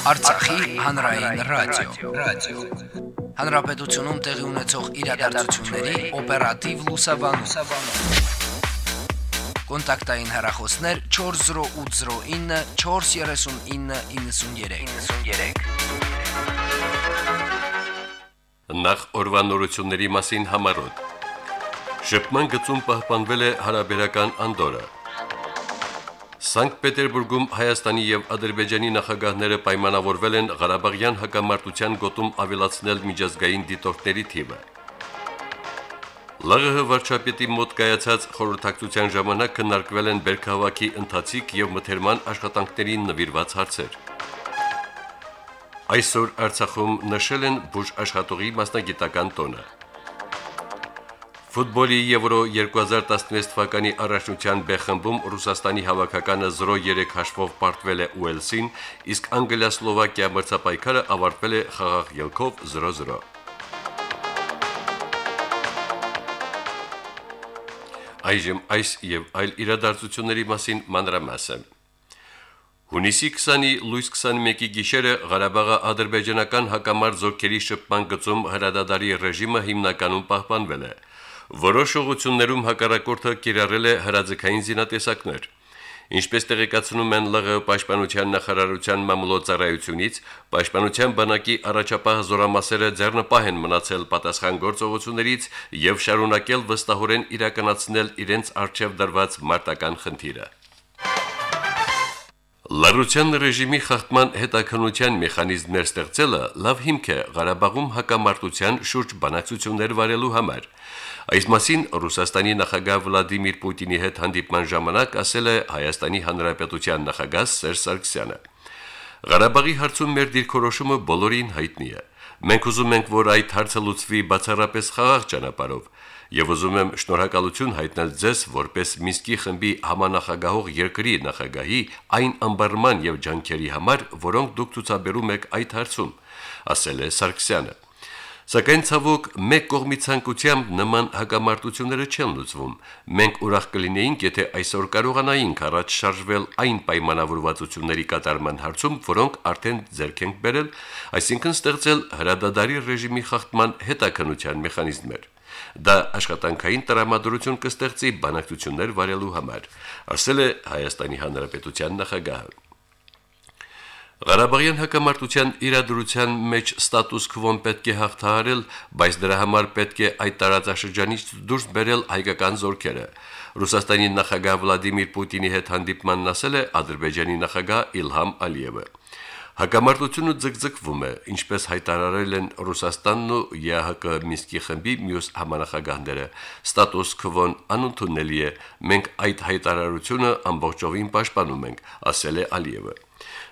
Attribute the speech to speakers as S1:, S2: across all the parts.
S1: Արցախի հանրային ռադիո, ռադիո։ Հանրապետությունում տեղի ունեցող իրադարձությունների օպերատիվ լուսաբանում։ Կոնտակտային հեռախոսներ 40809 43993։ 93։
S2: Նախ օրվանորությունների մասին համարոտ։ Շփման գծում պահպանվել է հարաբերական անդորը։ Սանկտ Պետերբուրգում Հայաստանի եւ Ադրբեջանի նախագահները պայմանավորվել են Ղարաբաղյան հակամարտության գոտում ավելացնել միջազգային դիտորդների թիվը։ ԼՂՀ վարչապետի մոտ կայացած խորհրդակցության ժամանակ քննարկվել են Բերքահավաքի ընթացիկ եւ մթերման աշխատանքներին նվիրված հարցեր։ Այսօր Արցախում նշել են բուժ աշխատողի մասնագիտական տոնը։ Ֆուտբոլի Եվրո 2016 թվականի առաջնության B խմբում Ռուսաստանի հավաքականը 0-3 հաշվով պարտվել է Ուելսին, իսկ Անգլիա-Սլովակիա մրցապայքարը ավարտվել է խաղաղ ելքով 0-0։ Այժմ այս եւ այլ իրադարձությունների մասին մանրամասը։ Հունիսի 20-ի լույս 21-ի գիշերը Ղարաբաղի ադրբեջանական հակամարտ զորքերի շփման գծում հրադադարի ռեժիմը հիմնականում պահպանվել է։ Որոշ ուղություններում հակառակորդը կիրառել է հրաձգային զինատեսակներ։ Ինչպես տեղեկացնում են ԼՂ պաշտպանության նախարարության մամուլոցարայությունից, պաշտպանության բանակի առաջապահ զորամասերը ձեռնպահ են մնացել պատասխան գործողություններից եւ շարունակել վստահորեն իրականացնել իրենց արժեվ դրված մարտական խնդիրը։ Լարության ռեժիմի խախտման հետաքննության մեխանիզմներ ստեղծելը լավ հիմք է Ղարաբաղում հակամարտության շուրջ բանակցություններ վարելու համար։ Այս մասին Ռուսաստանի նախագահ Վլադիմիր Պուտինի հետ հանդիպման ժամանակ ասել է Հայաստանի Հանրապետության նախագահ Սերժ Սարգսյանը։ Ղարաբաղի հարցում մեր դիրքորոշումը բոլորին հայտնի է։ Մենք ուզում ենք, որ այդ հարցը լուծվի բացառապես խաղաղ ճանապարհով եւ ուզում եմ շնորհակալություն հայտնել ձեզ որպես Միսկի խմբի համանախագահող երկրի նախագահի այն ըմբռնման եւ ջանքերի համար, որոնք դուք ցուցաբերում եք այդ հարցում, ասել է Սարգսյանը։ Սակայն ցավոք մեկ կողմի ցանկությամբ նման հակամարտությունները չեն լուծվում։ Մենք ուրախ կլինեինք, եթե այսօր կարողանայինք առաջ շարժվել այն պայմանավորվածությունների կատարման հարցում, որոնք արդեն ձեռք ենք բերել, այսինքն ստեղծել հրադադարի ռեժիմի խախտման հետաքննության մեխանիզմներ։ Դա աշխատանքային տրամադրություն կստեղծի բանակցություններ վարելու համար, ասել է Հայաստանի Հանրապետության նախագահը։ Ղարաբաղյան հակամարտության իրադրության մեջ ստատուս քվոն պետք է հաղթահարել, բայց դրա համար պետք է այդ տարածաշրջանից դուրս բերել հայկական զորքերը։ Ռուսաստանի նախագահ Վլադիմիր Պուտինի հետ հանդիպմանն ասել է Ադրբեջանի նախագահ Իլհամ Ալիևը։ Հակամարտությունը ձգձգվում է, ինչպես հայտարարել են Ռուսաստանն ու ԵԱՀԿ Մինսկի խմբի մյուս համանախագահները։ Ստատուս քվոն անընդունելի է։ Մենք այդ հայտարարությունը ամբողջովին պաշտպանում ենք, ասել է Ալիևը։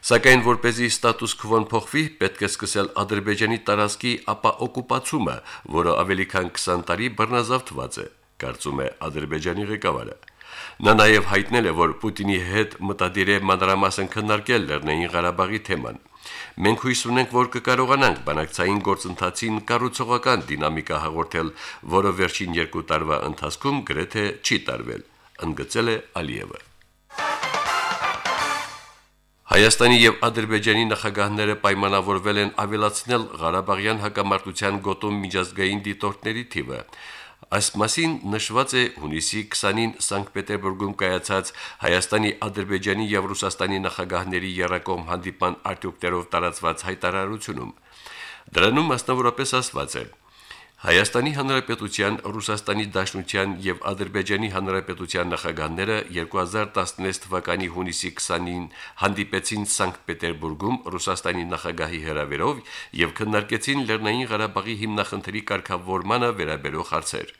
S2: Սակայն որ เป զի ստատուս քվոն փոխվի, պետք է սկսել Ադրբեջանի տարածքի ապա օկուպացումը, որը ավելի քան 20 տարի բռնազավթված է, կարծում է Ադրբեջանի ղեկավարը։ Նա նաև հայտնել է, որ Պուտինի հետ մտադիր է մանրամասն քննարկել Լեռնային Ղարաբաղի թեման։ Մենք հույս ունենք, որ կկարողանանք բանակցային գործընթացին կառուցողական դինամիկա հաղորդել, որը վերջին երկու տարվա ընթացքում գրեթե չի տարվել, ընդգծել է Ալիևը։ Հայաստանի եւ Ադրբեջանի նախագահները պայմանավորվել են ավելացնել Ղարաբաղյան հակամարտության գոտում միջազգային դիտորդների թիվը։ Այս մասին նշված է հունիսի 20-ին Սանկտ Պետերբուրգում կայացած Հայաստանի, Ադրբեջանի եւ Ռուսաստանի նախագահների երակողմ հանդիպման արտուկտերով տարածված հայտարարությունում։ Դրանում մասնավորապես ասված է. Հայաստանի Հանրապետության, Ռուսաստանի Դաշնության եւ Ադրբեջանի Հանրապետության նախագահները 2016 թվականի հունիսի 20-ին հանդիպեցին Սանկտ Պետերբուրգում Ռուսաստանի նախագահի հրավերով եւ քննարկեցին Լեռնային Ղարաբաղի հիմնախնդրի կարգավորմանը վերաբերող հարցեր։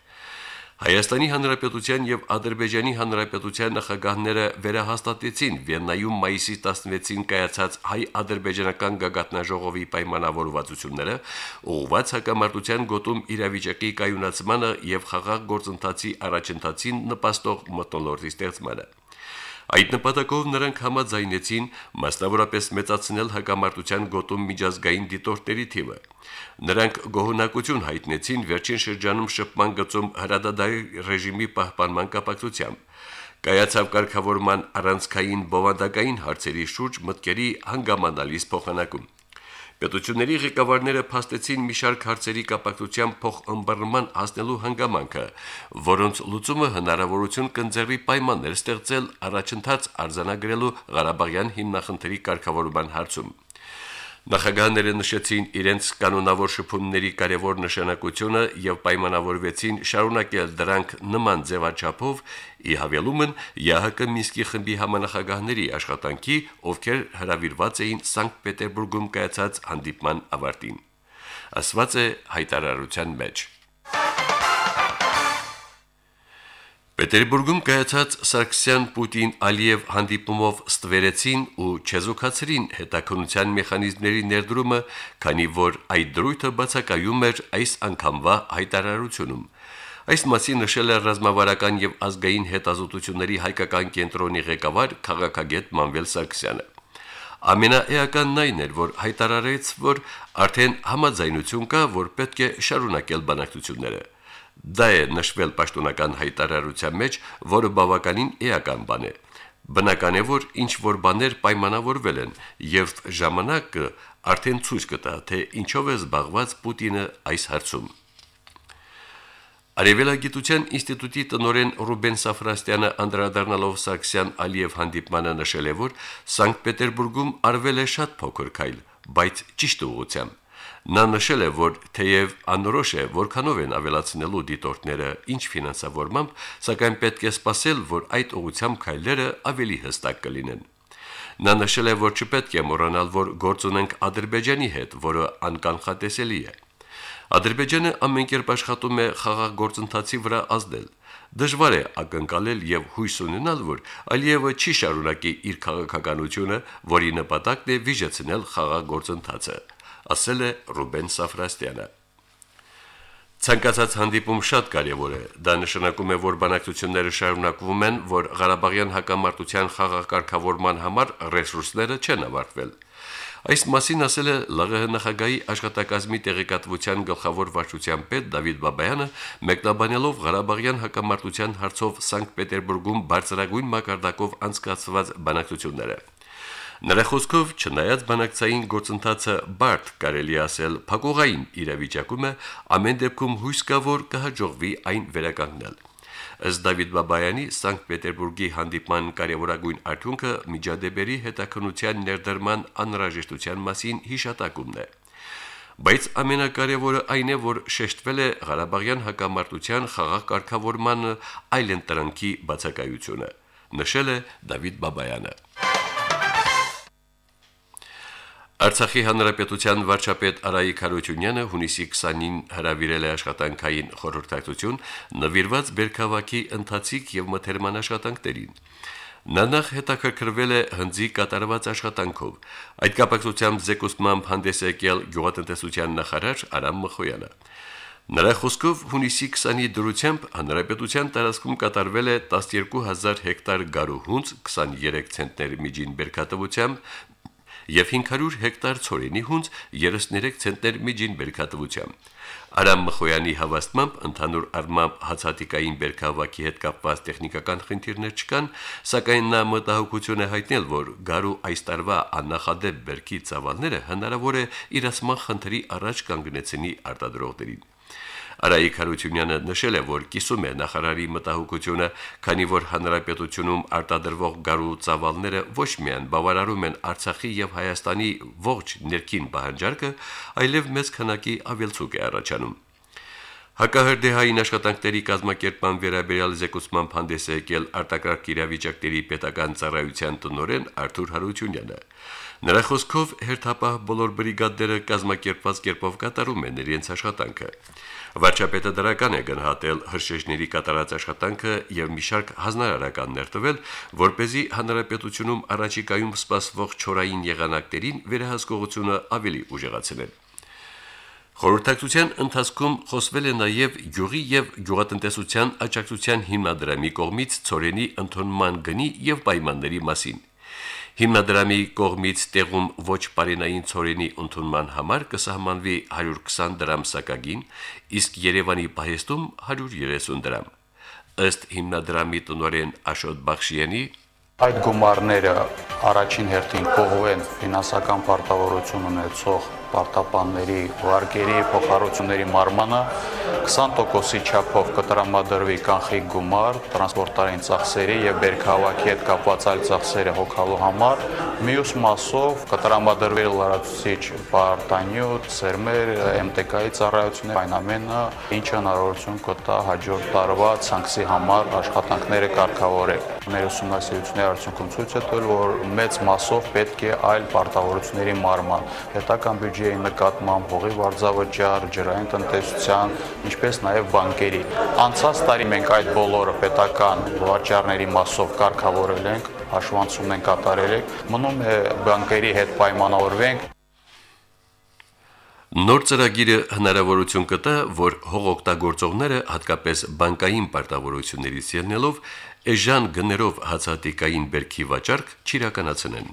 S2: Հայաստանի Հանրապետության եւ Ադրբեջանի Հանրապետության նախագահները վերահաստատեցին Վիեննայում մայիսի 16-ին կայացած հայ-ադրբեջանական գագաթնաժողովի պայմանավորվածությունները, ուղղված հակամարտության գոտում իրավիճակի կայունացմանը եւ խաղաղ գործընթացի առաջընթացին նպաստող մոտոլորտի ստեղծմանը։ Այդ նպատակով նրանք համաձայնեցին մասնավորապես մեծացնել հակամարտության գոտում միջազգային դիտորդների թիվը։ Նրանք գոհունակություն հայտնեցին վերջին շրջանում շփման գծում հրադադարի ռեժիմի պահպանման կապակցությամբ։ կայացավ կարգավորման առանցքային բովանդակային հարցերի շուրջ մտքերի հանգամանալից փոխանակում։ Պետությունների ղեկավարները փաստեցին մի շարք հարցերի կապակցությամբ փոխըմբռնման հասնելու հանգամանքը, որոնց լուծումը հնարավորություն կընձեռի պայմաններ ստեղծել առաջընթաց արձանագրելու Ղարաբաղյան հիմնախնդրի կարգավորման հարցում։ Նախագահները նշեցին իրենց կանոնավոր շփումների կարևոր նշանակությունը եւ պայմանավորվեցին շարունակել դրանք նման ձևաչափով ի հավելումն ՀՀԿ Մինսկի խմբի համանախագահների աշխատանքի, ովքեր հրավիրված էին Սանկտ Պետերբուրգում կայացած հանդիպման ավարտին։ Ասված է հայտարարության մեջ։ Պետերբուրգում կայացած Սարգսյան-Պուտին-Ալիև հանդիպումով ստվերեցին ու չեզոքացրին հետաքնության մեխանիզմների ներդրումը, քանի որ այդ դրույթը բացակայում էր այս անգամվա հայտարարությունում։ Այս մասին նշել է ռազմավարական եւ ազգային հետազոտությունների հայկական կենտրոնի ղեկավար քաղաքագետ Մանվել Սարգսյանը։ Ամենաէականն այն էր, որ հայտարարեց, որ արդեն համաձայնություն կա, որ պետք է շարունակել բանակցությունները։ Դա է նշվել պաշտոնական հայտարարության մեջ, որը բավականին էական բան է։ Բնական է, որ ինչ որ բաներ պայմանավորվել են, եւ ժամանակը արդեն ցույց կտա, թե ինչով է զբաղված Պուտինը այս հարցում։ Արևելագիտության ինստիտուտի տնօրեն Ռուբեն Սաֆրաստյանը անդրադառնալով Սարգսյան-Ալիև հանդիպմանը նշել է, որ Սանկտ Պետերբուրգում արվել է շատ փոքր քայլ, բայց ճիշտ ուղղությամբ։ Նա նշել է, որ թեև անորոշ է, որքանով են ավելացնելու դիտորդները, ինչ ֆինանսավորմամբ, սակայն պետք է սպասել, որ այդ ուղությամբ քայլերը ավելի հստակ կլինեն։ Նա նշել է, որ չպետք է մոռանալ, որ գործ ունենք Ադրբեջանի հետ, որը անկանխատեսելի է։ Ադրբեջանը ամենքերբ աշխատում է խաղաղ գործընթացի վրա ազդել։ Դժվար է ակնկալել եւ հույս ունենալ, որ Ալիևը չի շարունակի իր քաղաքականությունը, որի նպատակն է վիճեցնել խաղաղ գործընթացը ասել է Ռուբեն Սաֆրաստյանը։ Ցանկացած հանդիպում շատ կարևոր է։ Դա նշանակում է, որ բանակցությունները շարունակվում են, որ Ղարաբաղյան հակամարտության խաղակարգավորման համար ռեսուրսները չեն ավարտվել։ Այս մասին ասել է ԼՂՀ նախագահի աշխատակազմի տեղեկատվության գլխավոր վարչության պետ Դավիթ Բաբայանը, մեկնաբանելով Ղարաբաղյան հակամարտության հարցով Սանկտ Պետերբուրգում բարձրագույն մակարդակով անցկացված բանակցությունները։ Նրա խոսքով, չնայած բանակցային գործընթացը բարդ կարելի ասել փակողային իրավիճակում է, ամեն դեպքում հույս կա, որ կհաջողվի այն վերականգնել։ Ըստ Դավիթ Բաբայանի Սանկտ Պետերբուրգի հանդիպման կարևորագույն արդյունքը միջադեպերի հետաքնության ներդրման անհրաժեշտության մասին հիշատակումն է։ Բայց ամենակարևորը այն է, որ շեշտվել է Ղարաբաղյան հակամարտության խաղաղ կարգավորման այլընտրանքի բացակայությունը, նշել է Դավիթ Բաբայանը։ Արցախի հանրապետության վարչապետ Արայիկ Հարությունյանը հունիսի 20-ին հրավիրել է աշխատանքային խորհրդակցություն նվիրված Բերքավակի ընթացիկ եւ մթերման աշխատանքներին։ Նա նախ հետաքրքրվել է հնձի կատարված աշխատանքով։ Այդ կապակցությամբ զեկուսմամբ հանդես եկել գյուղատնտեսության նախարար Արամ Մխոյանը։ Նրա խոսքով հունիսի 20-ի դրությամբ հանրապետության տարածքում կատարվել է 12000 հեկտար գարուհունց 23 ցենտներ միջին բերքատվությամբ եւ 500 հեկտար ցորենի հունց 33 ցենտներ միջին բերքատվությամբ։ Արամ Մխոյանի հավաստմամբ ընդհանուր առմամբ հացատիկային բերքավակի հետ կապված տեխնիկական խնդիրներ չկան, սակայն նա մտահոգություն է հայտնել, որ գարու այս տարվա աննախադեպ բերքի ծավալները հնարավոր է իրացման խնդրի առաջ կանգնեցնի արտադրողներին։ Արայիկ Հարությունյանը նշել է, որ կիսում է նախարարի մտահոգությունը, քանի որ հանրապետությունում արտադրվող գարու ծավալները ոչ միայն բավարարում են Արցախի եւ Հայաստանի ողջ ներքին պահանջարկը, այլև մեծ քանակի ավելցուկ է առաջանում։ Հակահրդեհային աշխատանքների կազմակերպման վերաբերյալ զեկուցման հանդես է եկել արտակարգ իրավիճակների պետական ծառայության տնօրեն Արթուր Հարությունյանը։ Նրա խոսքով հերթապահ բոլոր բրիգադները կազմակերպված կերպով կատարում են իրենց աշխատանքը։ Վարչապետը դրական է գնահատել հրշեջների կատարած աշխատանքը եւ մի շարք հանրարարականներ տվել, որ เป զի հանրապետությունում առաջիկայում սպասվող չորային եղանակներին վերահսկողությունը ավելի ուժեղացնել։ Խորհրդակցության ընթացքում խոսվել է նաև յուղի եւ գյուղատնտեսության աջակցության հիմնադրամի կողմից ծորենի ընդունման գնի եւ պայմանների մասին։ Հիմնադրամի կողմից տեղում ոչ բարենային ծորենի ընդունման համար կսահմանվի 120 դրամ սակագին, իսկ Երևանի պահեստում 130 դրամ։ ըստ հիմնադրամի տնօրեն Աշոտ Բախշյանի
S3: Այդ գումարները առաջին հերթին կողվեն ֆինանսական պարտավորություն ունեցող պարտապանների վարկերի փոխառությունների մարմանը 20%-ի չափով կտրամադրվի կանխիկ գումար տրանսպորտային ծախսերի եւ բերքահավաքի հետ կապված այլ ծախսերը հոգալու համար, մյուս մասով կտրամադրվի լարացուցիչ պարտանյութ, սերմեր, MTK-ի ծառայություններ, այն ամենը, ինչը հնարավորություն կտա հաջորդ տարվա ցանքսի համար աշխատանքները կարգավորել։ Մեր ուսումնասիրությունների արդյունքում ցույց է տվել, որ մեծ մասով պետք է այլ պարտավորությունների մարման, պետական բյուջեի նկատմամբ հողի վարձավճար, ջրային տնտեսության, ինչպես նաև բանկերի։ Անցած տարի մենք այդ բոլորը պետական վաճառների մասով կարգավորել ենք, հաշվանցում ենք կատարել ենք, մնում է բանկերի հետ պայմանավորվենք
S2: Նոր ծրագիրը հնարավորություն կտա, որ հողօգտագործողները հատկապես բանկային պարտավորություններից ելնելով էժան գներով հացատիկային բերքի վաճառք չիրականացնեն։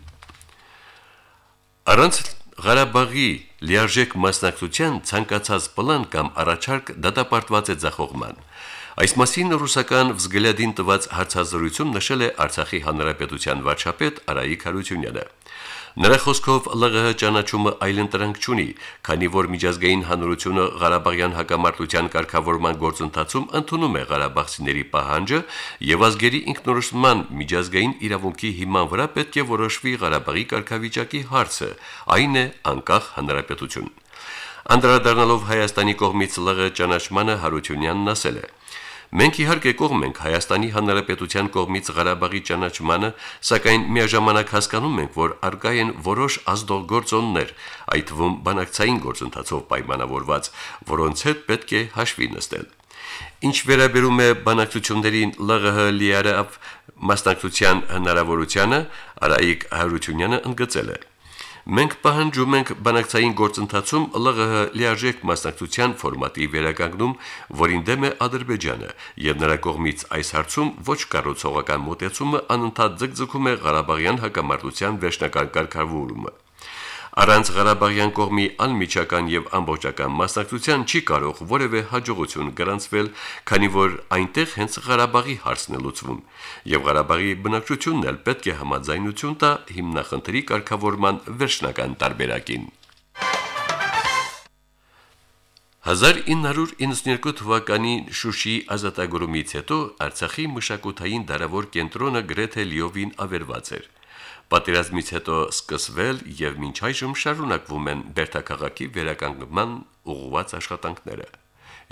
S2: Առանց Ղարաբաղի լիարժեք մասնակցության ցանկացած պլան կամ առաջարկ դատապարտված է ձախողման։ Այս մասին ռուսական վզգլյադին տված հարցազրույցում նշել է Արցախի հանրապետության վարչապետ Արայիկ Հարությունյանը։ Նրա խոսքով ԼՂՀ ճանաչումը այլընտրանք չունի, քանի որ միջազգային հանրությունը Ղարաբաղյան հակամարտության կարգավորման գործընթացում ընդունում է Ղարաբաղցիների պահանջը եւ ազգերի ինքնորոշման միջազգային իրավունքի հիման վրա պետք է որոշվի Ղարաբաղի կարգավիճակի հարցը, այն է անկախ հանրապետություն։ Անդրադառնալով Հայաստանի կողմից ԼՂ ճանաչմանը Հարությունյանն ասել է. Մենք իհարկե կողմ ենք Հայաստանի Հանրապետության կողմից Ղարաբաղի ճանաչմանը, սակայն միաժամանակ հասկանում ենք, որ արկա են որոշ ազդող գործոններ, այդ թվում բանակցային գործընթացով պայմանավորված, որոնց հետ պետք է հաշվի նստել։ Ինչ վերաբերում է բանակցություններին ԼՂՀ լիարավ մասնակցության հնարավորությանը, Արայիկ Հարությունյանը ընդգծել է. Մենք պահանջում ենք բանակցային գործընթացում ԼՂՀ լիարժեք մասնակցության ֆորմատի վերականգնում, որին դեմ է Ադրբեջանը, եւ նրա կողմից այս հարցում ոչ կառուցողական մոտեցումը անընդհատ ձգձգում է Ղարաբաղյան հակամարտության վերջնական կարգավորումը։ Առանց Ղարաբաղյան կողմի անմիջական եւ ամբողջական մասնակցության չի կարող որևէ հաջողություն գրանցվել, քանի որ այնտեղ հենց Ղարաբաղի հարցն է լուծվում, եւ Ղարաբաղի բնակչությունն էլ պետք է համաձայնություն տա հիմնախնդրի կարգավորման վերջնական տարբերակին։ 1992 թվականի Շուշի ազատագրումից հետո Արցախի մշակութային դարավոր կենտրոնը գրեթե լիովին ավերված էր։ Պատերազմից հետո սկսվել եւ մինչ այժմ շարունակվում են Բերթաքաղաքի վերականգնման ուղղված աշխատանքները։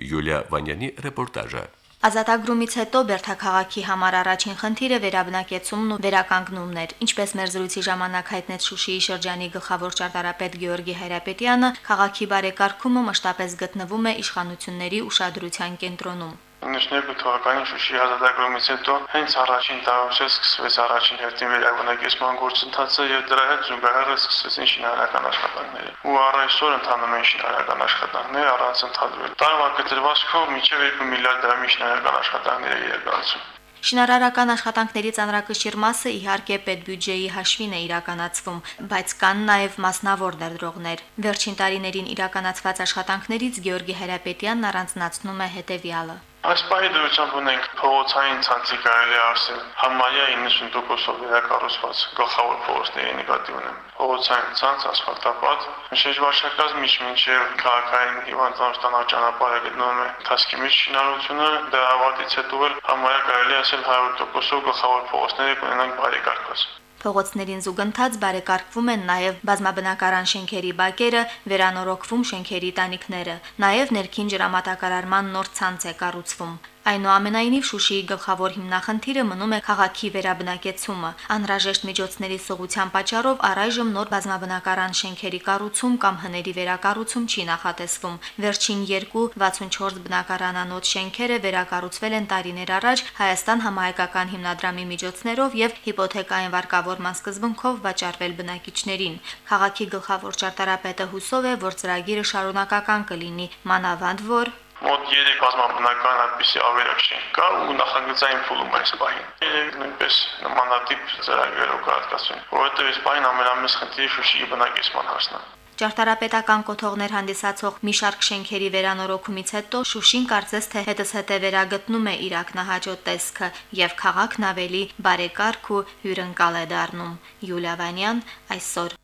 S2: Յուլիա Վանյանի ռեպորտաժը։
S4: Ազատագրումից հետո Բերթաքաղաքի համար առաջին խնդիրը վերաբնակեցումն ու վերականգնումն էր։ Ինչպես մեր զրույցի ժամանակ հայտնեց Շուշիի շրջանի գլխավոր ճարտարապետ Գեորգի Հայրապետյանը, քաղաքի բարեկարգումը մշտապես գտնվում է իշխանությունների ուշադրության կենտրոնում։
S5: 92 թվականին Շուշի ազատագրումից հետո հենց առաջին տարուց սկսվեց առաջին հերթին վերաբնակեցման գործընթացը եւ դրա հետ զուգահեռ սկսվեցին շինարարական աշխատանքները։ Ու առ այսօր ընթանում են շինարարական աշխատանքները առանց ընդհանրել։ Տարվա կտրվածքով մինչև 2 միլիարդ դրամի շինարարական աշխատանքները իրականացում։
S4: Շինարարական աշխատանքների ծանրակշիռ մասը իհարկե պետբյուջեի հաշվին է իրականացվում, բայց կան նաև մասնավոր ներդրողներ։ Վերջին տարիներին իրականացված աշխատանքներից Գեորգի Հերապետյանն առանձնացնում է հետևյալը.
S5: Այս պահի դրությամբ ունենք փողոցային ցանցի կարելի ասել համարյա 90%-ով վերակառուցված գլխավոր փողոցների նկատի ունեմ։ Փողոցային ցանց ասֆալտապատ, շեշվարշակած միջմինչև քաղաքային հիվանդանոցտանա ճանապարհը գտնվում է Թասկի մեջ շինարարությունը, դրա ավարտից հետո էլ համարյա կարելի ասել 100%-ով գլխավոր փողոցները կունենան բարեկարգված։
S4: Փողոցներին զուգընթաց բարեկարգվում են նաև բազմաբնակարան շենքերի բակերը, վերանորոգվում շենքերի տանիքները, նաև ներքին ջրամատակարարման նոր ցանց է կառուցվում։ Այնուամենայնիվ Շուշիի գլխավոր հիմնախնդիրը մնում է քաղաքի վերաբնակեցումը։ Անհրաժեշտ միջոցների սողության պատճառով առայժմ նոր բազմաբնակարան շենքերի կառուցում կամ հների վերակառուցում չի նախատեսվում։ Վերջին 2-64 բնակարանանոց շենքերը վերակառուցվել են տարիներ առաջ Հայաստան համահայկական հիմնադրամի միջոցներով եւ հիպոթեկային վարկավորման սկզբունքով վաճառվել բնակիչներին։ Քաղաքի գլխավոր ճարտարապետը հուսով է, որ ծրագիրը շարունակական կլինի, մանավանդ որ
S5: մոտ 3 բազմաբնական այդպիսի ավերակ կա ու նախագծային փուլում այս պահին։ Երեք նույնպես նմանատիպ ծրագրերով կհատկացվեն, որովհետև այս պահին ամենամեծ խնդիրը Շուշիի բնակեցման հարցն է։
S4: Ճարտարապետական կոթողներ հանդիսացող մի շարք շենքերի վերանորոգումից հետո Շուշին կարծես թե հետսհետե վերագտնում է իր ակնահաճո տեսքը եւ քաղաքն ավելի բարեկարգ ու հյուրընկալ է դառնում։ Յուլիա Վանյան այսօր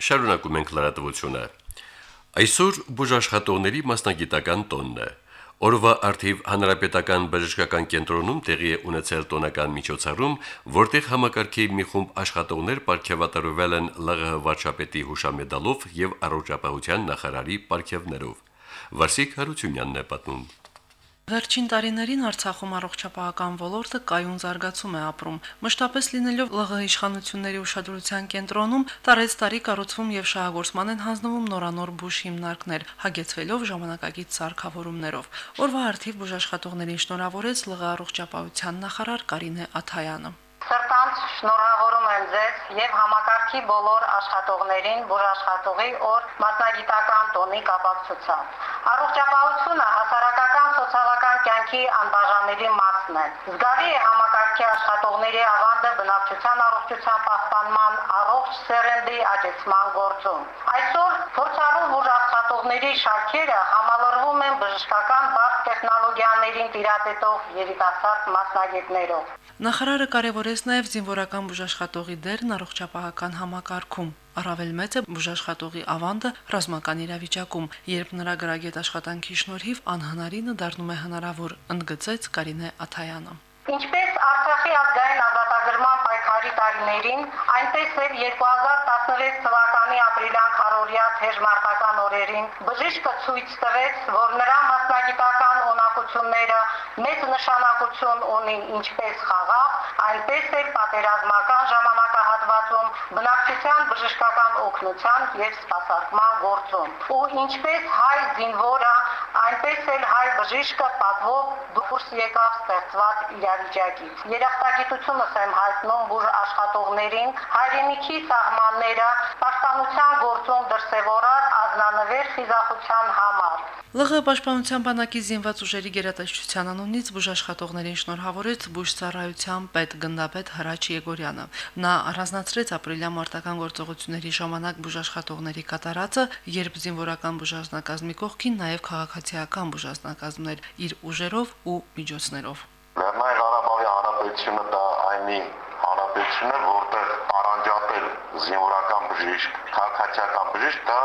S2: Շարունակում ենք լրատվությունը։ Այսօր բուժաշխատողների մասնագիտական տոնն է։ Օրվա արդիվ հանրապետական բժշկական կենտրոնում տեղի է ունեցել տոնական միջոցառում, որտեղ համակարգի մի խումբ աշխատողներ ապարգևատրվել են ԼՂՀ վարչապետի հուշամեդալով եւ առողջապահության նախարարի ապարգևներով։ Վարսիկ Հարությունյանն է պատմում.
S6: Վերջին տարիներին Արցախում առողջապահական ոլորտը կայուն զարգացում է ապրում։ Մշտապես լինելով ԼՂ իշխանությունների ուշադրության կենտրոնում, տարեց տարի կառուցվում եւ շահագործման են հանձնվում նորանոր բուժ հիմնարկներ, հագեցվելով ժամանակակից սարքավորումներով։ Օրվա արդիվ բուժաշխատողներին շնորհավորեց ԼՂ առողջապահության նախարար Կարինե Աթայանը։
S7: Սրտանց շնորհավորում եմ ձեզ եւ համակարգի բոլոր աշխատողներին բուժաշխատողի օր մասնագիտական տոնի կապակցությամբ։ Առողջապահությունը հասարակական սոցիալական կյանքի անբաժանելի մասն է։ Զգալի է համակարգի աշխատողների ավանդը բնակչության առողջության պահպանման առողջ սերնդի աճեցման գործում։ Այսօր փորձառու բուժաշխատողների շարքերը համալրվում են բժշկական բարդ տեխնոլոգիաներին տիրապետող երիտասարդ մասնագետներով։
S6: Նախարարը կարևորեց նաև զինվորական բուժաշխատողի դերն առողջապահական համակարգում։ Առավել մեծ է բուժաշխատողի ավանդը ռազմական իրավիճակում, երբ նրա գրագետ աշխատանքի շնորհիվ անհնարինը դառնում է հնարավոր, ընդգծեց Կարինե Աթայանը։
S7: Ինչպես Արցախի ազգային ազատագրման պայքարի տարիներին, այնպես էլ 2016 թվականի ապրիլյան քարորիա թեժմարտական օրերին բժիշկը ցույց տվեց, որ նրա մասնագիտական ունակությունները մեծ նշանակություն ունի ինչպես խաղաղ, այնպես էլ պատերազմական ժամանակահատվածում բնակչության բժշկական օգնության եւ սպասարկման գործում։ Ու ինչպես հայ զինվորը, այնպես էլ հայ բժիշկը պատվով դուրս եկավ ստեղծված իրավիճակից։ Երախտագիտությունս եմ հայտնում բուժ աշխատողներին հայրենիքի սահմանները պաշտպանության գործում դրսևորած ազնանվեր խիզախության համար։
S6: ԼՂ պաշտպանության բանակի զինված ուժերի գերատեսչության անունից բուժաշխատողներին շնորհավորեց բուժծառայության պետ գնդապետ Հրաչ Եգորյանը։ Նա առանձնացրեց ապրիլյան մարտական գործողությունների ժամանակ բուժաշխատողների կատարածը, երբ զինվորական բուժազնակազմի կողքին նաև քաղաքացիական բուժազնակազմներ իր ուժերով ու միջոցներով։
S8: Լեռնային Ղարաբաղի Հանրապետությունը դա այնի հանրապետություն է, որտեղ առանջատել զինվորական բժիշկ, քաղաքացիական բժիշկ դա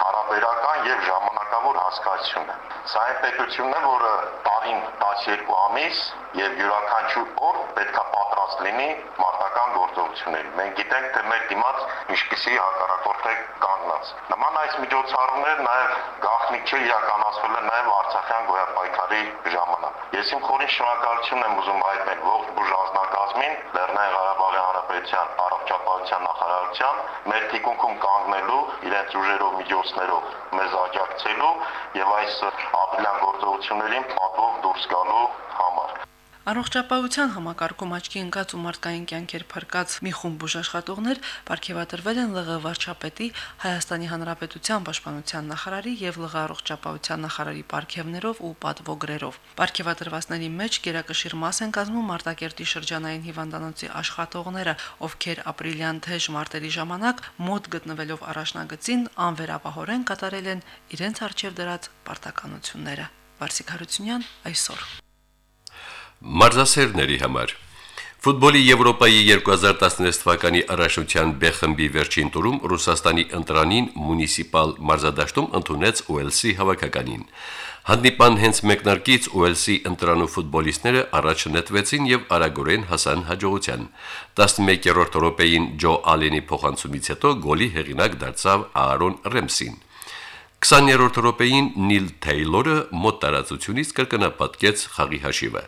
S8: հարաբերական եւ ժամանակավոր հասկացություն է։ Սա այն պետությունն է, որը տարին 12 ամիս եւ յուրաքանչյուր օր պետքա պատրաստ լինի մարտական գործողությունների։ Մենք գիտենք, թե մեր դիմաց ինչպիսի հակառակորդ է կանգնած։ Նման այս միջոցառումները նաեւ գաղտնիք չէ իրականացվել է նաեւ Արցախյան գոյապայքարի ժամանակ։ Ես իմ խորին շնորհակալություն եմ ուզում հայտնել ողջ բուժանձնակազմին, Լեռնային Ղարաբաղի Հանրապետության առողջապահության նախարարության մեր թիկունքում կանգնելու, իրենց ուժերով, միջոցներով մեզ աջակցելու եւ այս ապրիլյան գործողություններին պատվով դուրս գալու համար։
S6: Առողջապահության համակարգում աչքի ընկած ու մարդկային կյանքեր փրկած մի խումբ բուժաշխատողներ ապարգևատրվել են ԼՂ վարչապետի Հայաստանի Հանրապետության պաշտպանության նախարարի եւ ԼՂ առողջապահության նախարարի ապարգևներով ու պատվոգրերով։ Ապարգևատրվածների մեջ գերակշիռ մաս են կազմում Մարտակերտի շրջանային հիվանդանոցի աշխատողները, ովքեր ապրիլյան թեժ մարտերի ժամանակ մոտ գտնվելով առաջնագծին անվերապահորեն կատարել են իրենց արժև դրած պարտականությունները։ Վարսիկ Հարությունյան այսօր։
S2: Մարզասերների համար. Ֆուտբոլի Եվրոպայի 2016 թվականի առաջնության B խմբի վերջին տուրում Ռուսաստանի ընտրանին մունիցիպալ մարզադաշտում ընդունեց Ուելսի հավաքականին։ Հանդիպան հենց մեկնարկից Ուելսի ընտրանու ֆուտբոլիստները առաջ նետվեցին եւ արագորեն հասան հաջողության։ 11-րդ րոպեին Ջո Ալենի փոխանցումից հետո գոլի հեղինակ դարձավ Аарոն Ռեմսին։ 20-րդ րոպեին Նիլ Թեյլորը մոտ տարածությունից կրկնապատկեց խաղի հաշիվը։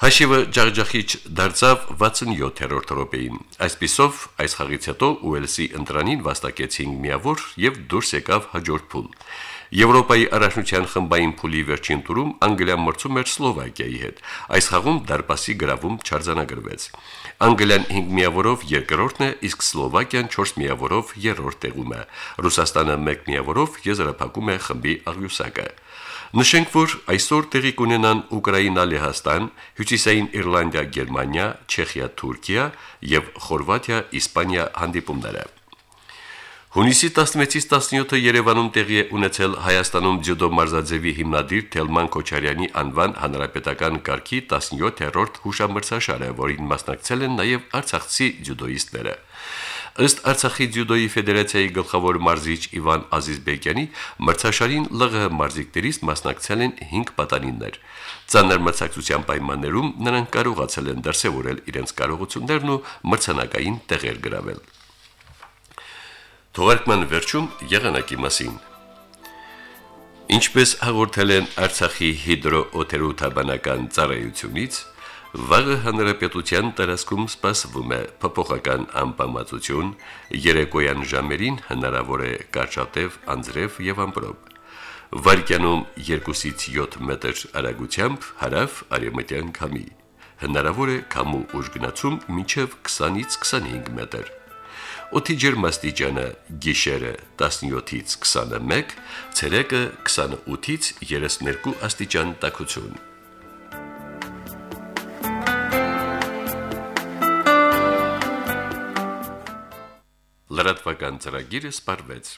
S2: Հաշիվը ջախջախիչ դարձավ 67-րդ րոպեին։ Այսպիսով, այս խաղից հետո Ուելսի ընտրանին վաստակեց 5 միավոր եւ դուրս եկավ հաջորդ փուլ։ Եվրոպայի առաջնության խմբային փուլի վերջին տուրում Անգլիան մրցում էր Սլովակիայի հետ։ Այս խաղում դարպասի գրավում չարձանագրվեց։ Անգլիան 5 միավորով երկրորդն է, իսկ Սլովակիան 4 միավորով երրորդ տեղում է։ Ռուսաստանը 1 միավորով եզրափակում է խմբի աղյուսակը։ Նշենք, որ այսօր տեղի կունենան Ուկրաինա, Լեհաստան, Հյուսիսային Իռլանդիա, Գերմանիա, Չեխիա, Թուրքիա եւ Խորվաթիա, Իսպանիա հանդիպումները։ Հունիսի 16-ից 17-ը Երևանում տեղի է ունեցել Հայաստանում ձյուդո մարզաձևի հիմնադիր Թելման Քոչարյանի անվան հանրապետական կարգի 17-րդ հուշամրցաշարը, որին մասնակցել են նաև արցախցի ձյուդոիստները։ Ըստ Արցախի ձյուդոյի ֆեդերացիայի գլխավոր մարզիչ Իվան Ազիզբեկյանի, մրցաշարին ԼՂՀ մարզիկներից մասնակցել են 5 պատանիներ։ Ցաներ մրցակցության պայմաններում նրանք կարողացել են դրսևորել իրենց կարողություններն ու մրցանակային տեղեր գրավել։ Թողարկման վերջում եղանակի մասին։ Ինչպես հաղորդել են Արցախի հիդրոօթերոթաբանական ծառայությունից, վաղը հանրապետության տարածքում սպասվում է փոփոխական անբավարարություն, երեկոյան ժամերին հնարավոր է կարճատև անձրև եւ ամպրոպ։ Վարկյանում 2-ից 7 մետր արագությամբ հարավ արևմտյան քամի։ Հնարավոր է քամու ուժ գնացում մինչև 20-ից 25 մետր։ Օդի ջերմաստիճանը՝ գիշերը 17-ից 21, ցերեկը 28-ից 32 աստիճան տաքություն։ Լրատվական ծրագիրը սպարվեց։